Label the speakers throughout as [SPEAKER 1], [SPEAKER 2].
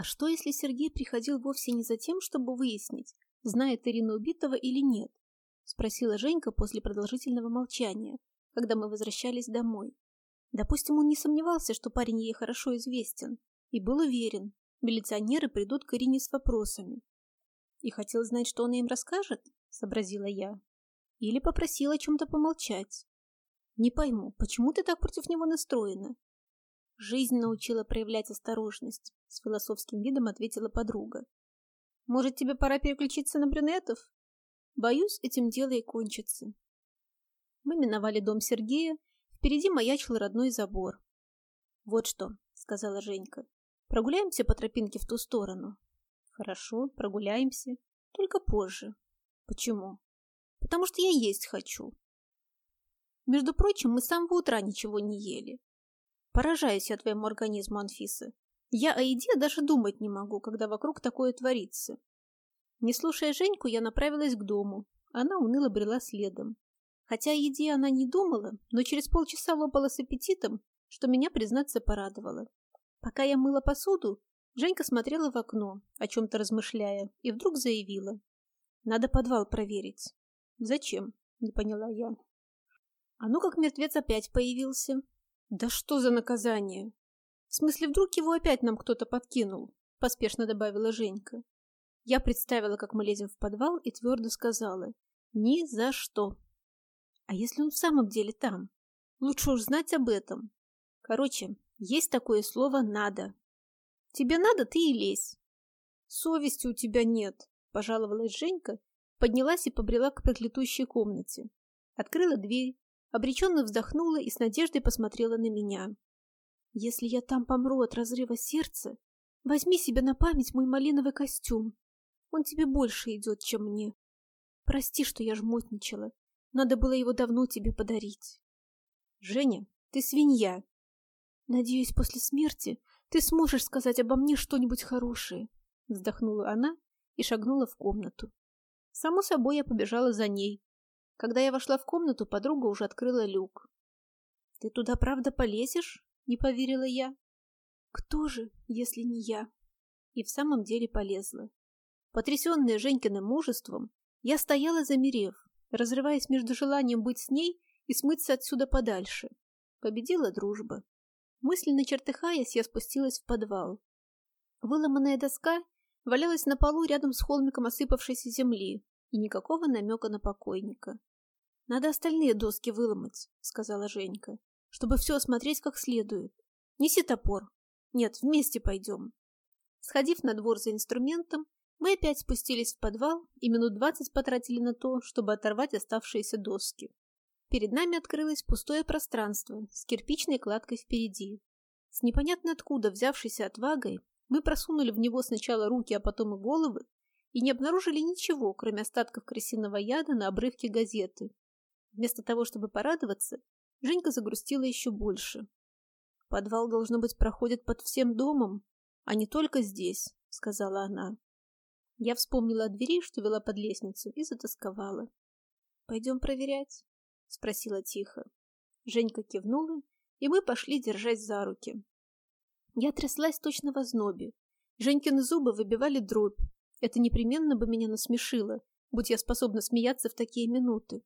[SPEAKER 1] А что, если Сергей приходил вовсе не за тем, чтобы выяснить, знает Ирина убитого или нет? Спросила Женька после продолжительного молчания, когда мы возвращались домой. Допустим, он не сомневался, что парень ей хорошо известен, и был уверен, милиционеры придут к Ирине с вопросами. И хотел знать, что он им расскажет, сообразила я. Или попросил о чем-то помолчать. Не пойму, почему ты так против него настроена? Жизнь научила проявлять осторожность, с философским видом ответила подруга. Может, тебе пора переключиться на брюнетов? Боюсь, этим дело и кончится. Мы миновали дом Сергея, впереди маячил родной забор. Вот что, сказала Женька, прогуляемся по тропинке в ту сторону. Хорошо, прогуляемся, только позже. Почему? Потому что я есть хочу. Между прочим, мы с самого утра ничего не ели. Поражаюсь я твоему организму, Анфиса. Я о еде даже думать не могу, когда вокруг такое творится. Не слушая Женьку, я направилась к дому. Она уныло брела следом. Хотя о еде она не думала, но через полчаса лопала с аппетитом, что меня, признаться, порадовало. Пока я мыла посуду, Женька смотрела в окно, о чем-то размышляя, и вдруг заявила. «Надо подвал проверить». «Зачем?» — не поняла я. «А ну как мертвец опять появился?» «Да что за наказание?» «В смысле, вдруг его опять нам кто-то подкинул?» — поспешно добавила Женька. Я представила, как мы лезем в подвал, и твердо сказала. «Ни за что!» «А если он в самом деле там? Лучше уж знать об этом. Короче, есть такое слово «надо». Тебе надо, ты и лезь. Совести у тебя нет, пожаловалась Женька, поднялась и побрела к проклятущей комнате. Открыла дверь, обреченно вздохнула и с надеждой посмотрела на меня. Если я там помру от разрыва сердца, возьми себе на память мой малиновый костюм. Он тебе больше идет, чем мне. Прости, что я жмотничала. Надо было его давно тебе подарить. Женя, ты свинья. Надеюсь, после смерти ты сможешь сказать обо мне что-нибудь хорошее, вздохнула она и шагнула в комнату. Само собой, я побежала за ней. Когда я вошла в комнату, подруга уже открыла люк. «Ты туда правда полезешь?» — не поверила я. «Кто же, если не я?» И в самом деле полезла. Потрясенная Женькиным мужеством, я стояла замерев, разрываясь между желанием быть с ней и смыться отсюда подальше. Победила дружба. Мысленно чертыхаясь, я спустилась в подвал. Выломанная доска валялась на полу рядом с холмиком осыпавшейся земли, и никакого намека на покойника. «Надо остальные доски выломать», — сказала Женька, «чтобы все осмотреть как следует. Неси топор. Нет, вместе пойдем». Сходив на двор за инструментом, мы опять спустились в подвал и минут двадцать потратили на то, чтобы оторвать оставшиеся доски. Перед нами открылось пустое пространство с кирпичной кладкой впереди. С непонятно откуда взявшейся отвагой мы просунули в него сначала руки, а потом и головы, и не обнаружили ничего, кроме остатков крысиного яда на обрывке газеты. Вместо того, чтобы порадоваться, Женька загрустила еще больше. «Подвал, должно быть, проходит под всем домом, а не только здесь», — сказала она. Я вспомнила о двери, что вела под лестницу, и затасковала. «Пойдем проверять?» — спросила тихо. Женька кивнула, и мы пошли, держась за руки. Я тряслась точно в ознобе. Женькины зубы выбивали дробь. Это непременно бы меня насмешило, будь я способна смеяться в такие минуты.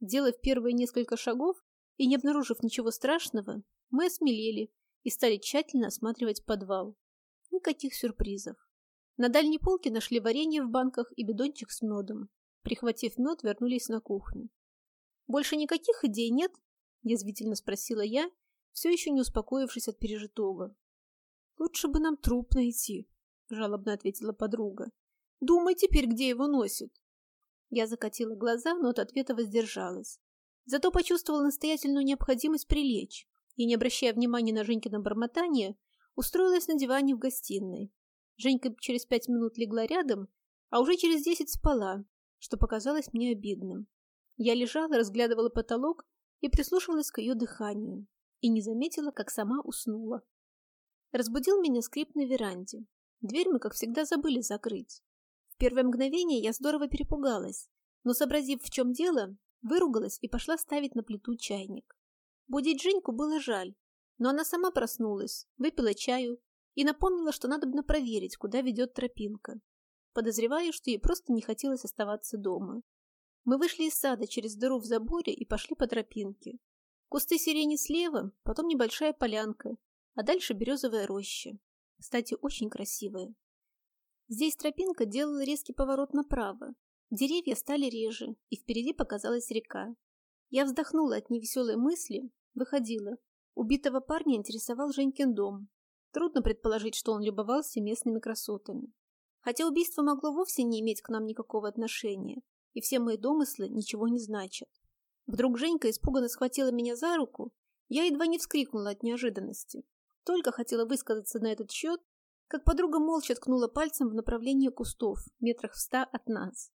[SPEAKER 1] Делав первые несколько шагов и не обнаружив ничего страшного, мы осмелели и стали тщательно осматривать подвал. Никаких сюрпризов. На дальней полке нашли варенье в банках и бидончик с медом. Прихватив мед, вернулись на кухню. «Больше никаких идей нет?» – язвительно спросила я, все еще не успокоившись от пережитого. «Лучше бы нам труп найти», – жалобно ответила подруга. «Думай теперь, где его носят». Я закатила глаза, но от ответа воздержалась. Зато почувствовала настоятельную необходимость прилечь и, не обращая внимания на Женькино бормотание, устроилась на диване в гостиной. Женька через пять минут легла рядом, а уже через десять спала, что показалось мне обидным. Я лежала, разглядывала потолок и прислушивалась к ее дыханию, и не заметила, как сама уснула. Разбудил меня скрип на веранде. Дверь мы, как всегда, забыли закрыть. Первое мгновение я здорово перепугалась, но, сообразив, в чем дело, выругалась и пошла ставить на плиту чайник. Будить Женьку было жаль, но она сама проснулась, выпила чаю и напомнила, что надо бы проверить, куда ведет тропинка. Подозреваю, что ей просто не хотелось оставаться дома. Мы вышли из сада через дыру в заборе и пошли по тропинке. Кусты сирени слева, потом небольшая полянка, а дальше березовая роща. Кстати, очень красивая. Здесь тропинка делала резкий поворот направо. Деревья стали реже, и впереди показалась река. Я вздохнула от невеселой мысли, выходила. Убитого парня интересовал Женькин дом. Трудно предположить, что он любовался местными красотами. Хотя убийство могло вовсе не иметь к нам никакого отношения, и все мои домыслы ничего не значат. Вдруг Женька испуганно схватила меня за руку, я едва не вскрикнула от неожиданности. Только хотела высказаться на этот счет, как подруга молча ткнула пальцем в направлении кустов, метрах в ста от нас.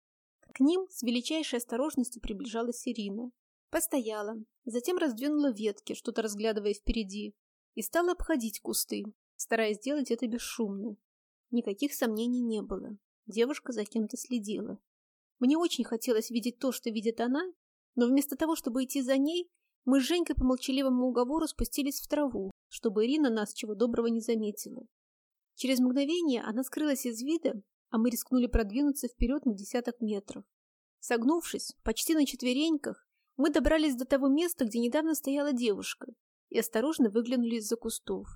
[SPEAKER 1] К ним с величайшей осторожностью приближалась Ирина. Постояла, затем раздвинула ветки, что-то разглядывая впереди, и стала обходить кусты, стараясь сделать это бесшумно. Никаких сомнений не было. Девушка за кем-то следила. Мне очень хотелось видеть то, что видит она, но вместо того, чтобы идти за ней, мы с Женькой по молчаливому уговору спустились в траву, чтобы Ирина нас чего доброго не заметила. Через мгновение она скрылась из вида, а мы рискнули продвинуться вперед на десяток метров. Согнувшись, почти на четвереньках, мы добрались до того места, где недавно стояла девушка, и осторожно выглянули из-за кустов.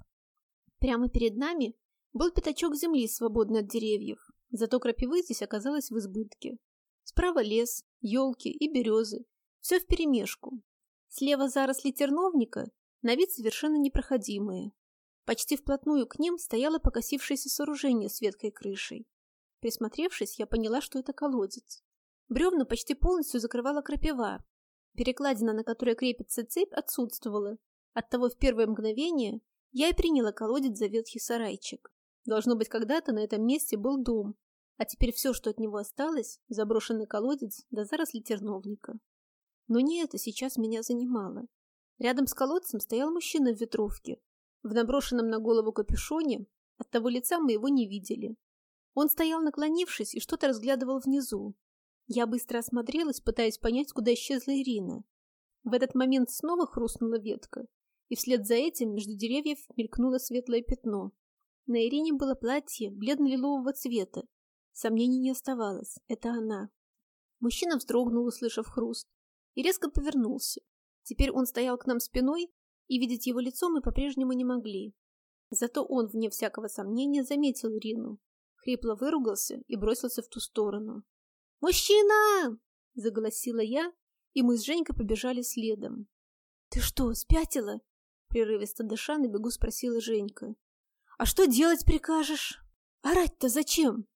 [SPEAKER 1] Прямо перед нами был пятачок земли, свободный от деревьев, зато крапивы здесь оказалось в избытке. Справа лес, елки и березы, все вперемешку. Слева заросли терновника, на вид совершенно непроходимые, Почти вплотную к ним стояло покосившееся сооружение с веткой крышей. Присмотревшись, я поняла, что это колодец. Бревна почти полностью закрывала крапива. Перекладина, на которой крепится цепь, отсутствовала. Оттого в первое мгновение я и приняла колодец за ветхий сарайчик. Должно быть, когда-то на этом месте был дом, а теперь все, что от него осталось, заброшенный колодец да заросли терновника. Но не это сейчас меня занимало. Рядом с колодцем стоял мужчина в ветровке, в наброшенном на голову капюшоне, от того лица мы его не видели. Он стоял наклонившись и что-то разглядывал внизу. Я быстро осмотрелась, пытаясь понять, куда исчезла Ирина. В этот момент снова хрустнула ветка, и вслед за этим между деревьев мелькнуло светлое пятно. На Ирине было платье бледно-лилового цвета. Сомнений не оставалось, это она. Мужчина вздрогнул, услышав хруст, и резко повернулся. Теперь он стоял к нам спиной, и видеть его лицо мы по-прежнему не могли. Зато он, вне всякого сомнения, заметил Ирину, хрипло выругался и бросился в ту сторону. «Мужчина!» — заголосила я, и мы с Женькой побежали следом. «Ты что, спятила?» — прерывисто дыша на бегу спросила Женька. «А что делать прикажешь? Орать-то зачем?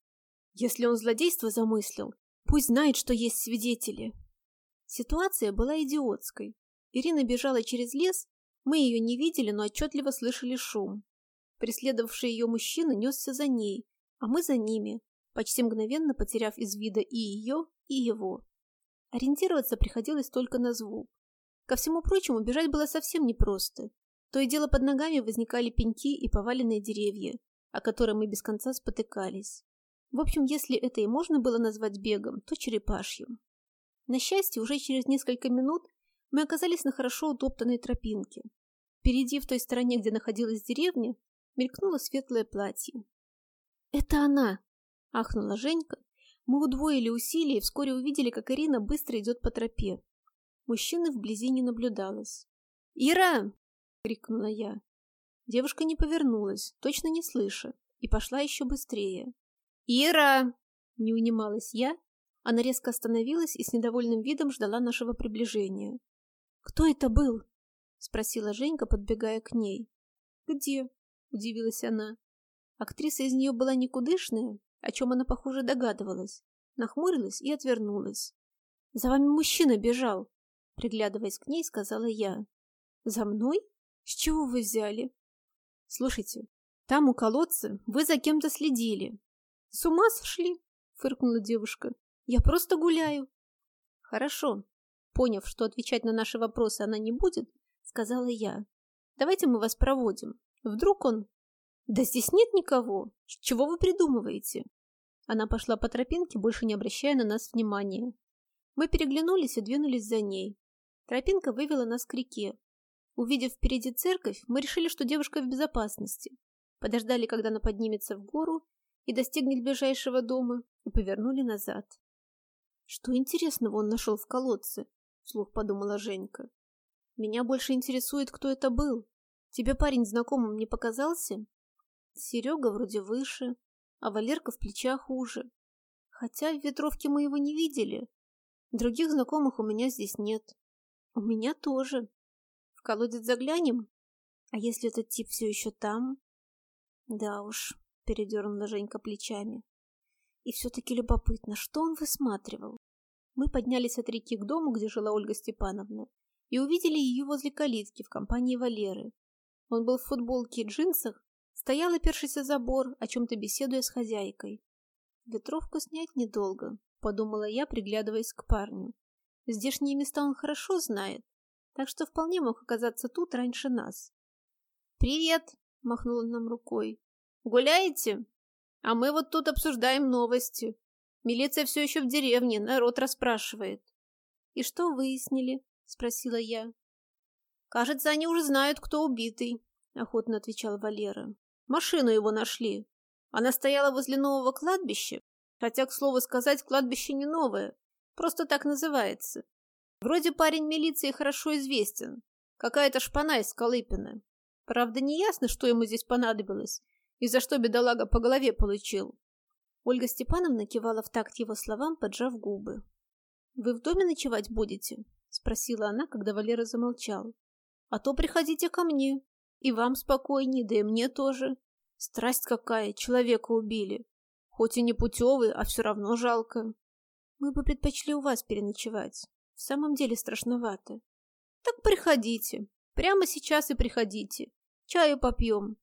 [SPEAKER 1] Если он злодейство замыслил, пусть знает, что есть свидетели». Ситуация была идиотской. Ирина бежала через лес, мы ее не видели, но отчетливо слышали шум. Преследовавший ее мужчина несся за ней, а мы за ними, почти мгновенно потеряв из вида и ее, и его. Ориентироваться приходилось только на звук. Ко всему прочему, бежать было совсем непросто. То и дело под ногами возникали пеньки и поваленные деревья, о которые мы без конца спотыкались. В общем, если это и можно было назвать бегом, то черепашьим. На счастье, уже через несколько минут мы оказались на хорошо утоптанной тропинке. Впереди, в той стороне, где находилась деревня, мелькнуло светлое платье. «Это она!» — ахнула Женька. Мы удвоили усилия и вскоре увидели, как Ирина быстро идет по тропе. Мужчины вблизи не наблюдалось. «Ира!» — крикнула я. Девушка не повернулась, точно не слыша, и пошла еще быстрее. «Ира!» — не унималась я. Она резко остановилась и с недовольным видом ждала нашего приближения. «Кто это был?» — спросила Женька, подбегая к ней. «Где?» — удивилась она. Актриса из нее была никудышная, о чем она, похоже, догадывалась. Нахмурилась и отвернулась. «За вами мужчина бежал!» Приглядываясь к ней, сказала я. «За мной? С чего вы взяли?» «Слушайте, там у колодца вы за кем-то следили». «С ума сошли?» — фыркнула девушка. «Я просто гуляю». «Хорошо, Поняв, что отвечать на наши вопросы она не будет, сказала я. «Давайте мы вас проводим. Вдруг он...» «Да здесь нет никого. Чего вы придумываете?» Она пошла по тропинке, больше не обращая на нас внимания. Мы переглянулись и двинулись за ней. Тропинка вывела нас к реке. Увидев впереди церковь, мы решили, что девушка в безопасности. подождали, когда она поднимется в гору и достигнет ближайшего дома, и повернули назад. Что интересного он нашел в колодце? Вслух подумала Женька. Меня больше интересует, кто это был. Тебе парень знакомым не показался? Серега вроде выше, а Валерка в плечах уже. Хотя в ветровке мы его не видели. Других знакомых у меня здесь нет. У меня тоже. В колодец заглянем? А если этот тип все еще там? Да уж, передернула Женька плечами. И все-таки любопытно, что он высматривал. Мы поднялись от реки к дому, где жила Ольга Степановна, и увидели ее возле калитки в компании Валеры. Он был в футболке и джинсах, стоял, опершийся забор, о чем-то беседуя с хозяйкой. Ветровку снять недолго, подумала я, приглядываясь к парню. Здешние места он хорошо знает, так что вполне мог оказаться тут раньше нас. «Привет!» — махнул он нам рукой. «Гуляете? А мы вот тут обсуждаем новости. Милиция все еще в деревне, народ расспрашивает». «И что выяснили?» — спросила я. «Кажется, они уже знают, кто убитый», — охотно отвечал Валера. «Машину его нашли. Она стояла возле нового кладбища, хотя, к слову сказать, кладбище не новое, просто так называется. Вроде парень милиции хорошо известен, какая-то шпана из Колыпина. Правда, не ясно, что ему здесь понадобилось и за что бедолага по голове получил». Ольга Степановна кивала в такт его словам, поджав губы. «Вы в доме ночевать будете?» — спросила она, когда Валера замолчал. «А то приходите ко мне. И вам спокойнее, да и мне тоже. Страсть какая, человека убили. Хоть и не путевый, а все равно жалко. Мы бы предпочли у вас переночевать. В самом деле страшновато. Так приходите. Прямо сейчас и приходите. Чаю попьем.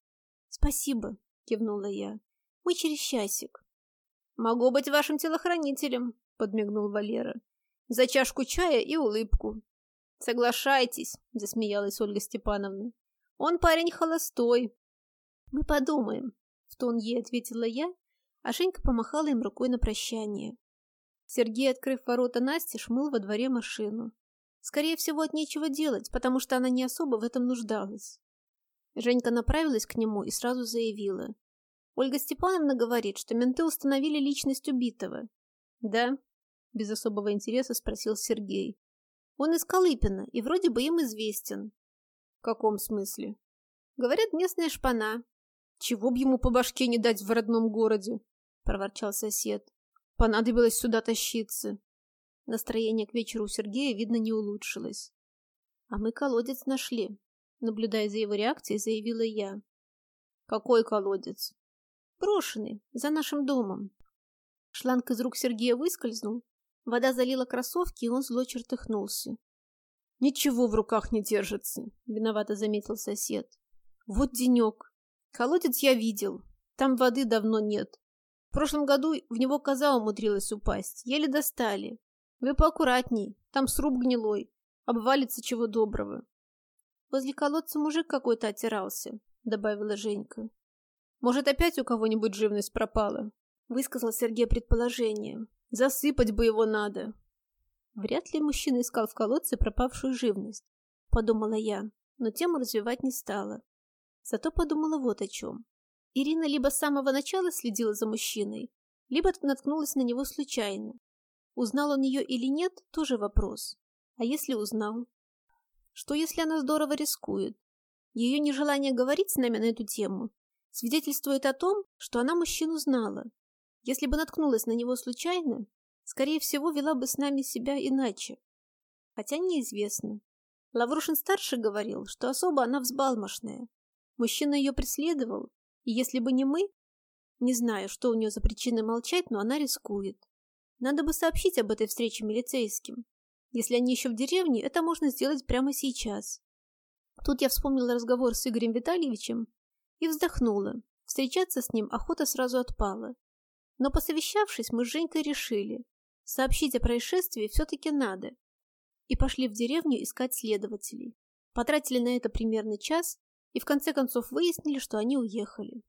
[SPEAKER 1] Спасибо, кивнула я. Мы через часик. Могу быть вашим телохранителем, подмигнул Валера за чашку чая и улыбку. «Соглашайтесь», — засмеялась Ольга Степановна. «Он парень холостой». «Мы подумаем», — в тон ей ответила я, а Женька помахала им рукой на прощание. Сергей, открыв ворота Насти, шмыл во дворе машину. Скорее всего, от нечего делать, потому что она не особо в этом нуждалась. Женька направилась к нему и сразу заявила. Ольга Степановна говорит, что менты установили личность убитого. Да, без особого интереса спросил Сергей. Он из Колыпина и вроде бы им известен. В каком смысле? Говорят, местная шпана. Чего б ему по башке не дать в родном городе? Проворчал сосед. Понадобилось сюда тащиться. Настроение к вечеру у Сергея, видно, не улучшилось. А мы колодец нашли. Наблюдая за его реакцией, заявила я. Какой колодец? Брошенный, за нашим домом. Шланг из рук Сергея выскользнул, Вода залила кроссовки, и он зло чертыхнулся. «Ничего в руках не держится», — виновато заметил сосед. «Вот денек. Колодец я видел. Там воды давно нет. В прошлом году в него коза умудрилась упасть. Еле достали. Вы поаккуратней. Там сруб гнилой. Обвалится чего доброго». «Возле колодца мужик какой-то отирался», — добавила Женька. «Может, опять у кого-нибудь живность пропала?» — высказал Сергей предположение. Засыпать бы его надо. Вряд ли мужчина искал в колодце пропавшую живность, подумала я, но тему развивать не стала. Зато подумала вот о чем. Ирина либо с самого начала следила за мужчиной, либо наткнулась на него случайно. Узнал он ее или нет, тоже вопрос. А если узнал? Что если она здорово рискует? Ее нежелание говорить с нами на эту тему свидетельствует о том, что она мужчину знала если бы наткнулась на него случайно, скорее всего, вела бы с нами себя иначе. Хотя неизвестно. Лаврушин-старший говорил, что особо она взбалмошная. Мужчина ее преследовал, и если бы не мы... Не знаю, что у нее за причина молчать, но она рискует. Надо бы сообщить об этой встрече милицейским. Если они еще в деревне, это можно сделать прямо сейчас. Тут я вспомнила разговор с Игорем Витальевичем и вздохнула. Встречаться с ним охота сразу отпала. Но посовещавшись, мы с Женькой решили, сообщить о происшествии все-таки надо. И пошли в деревню искать следователей. Потратили на это примерно час и в конце концов выяснили, что они уехали.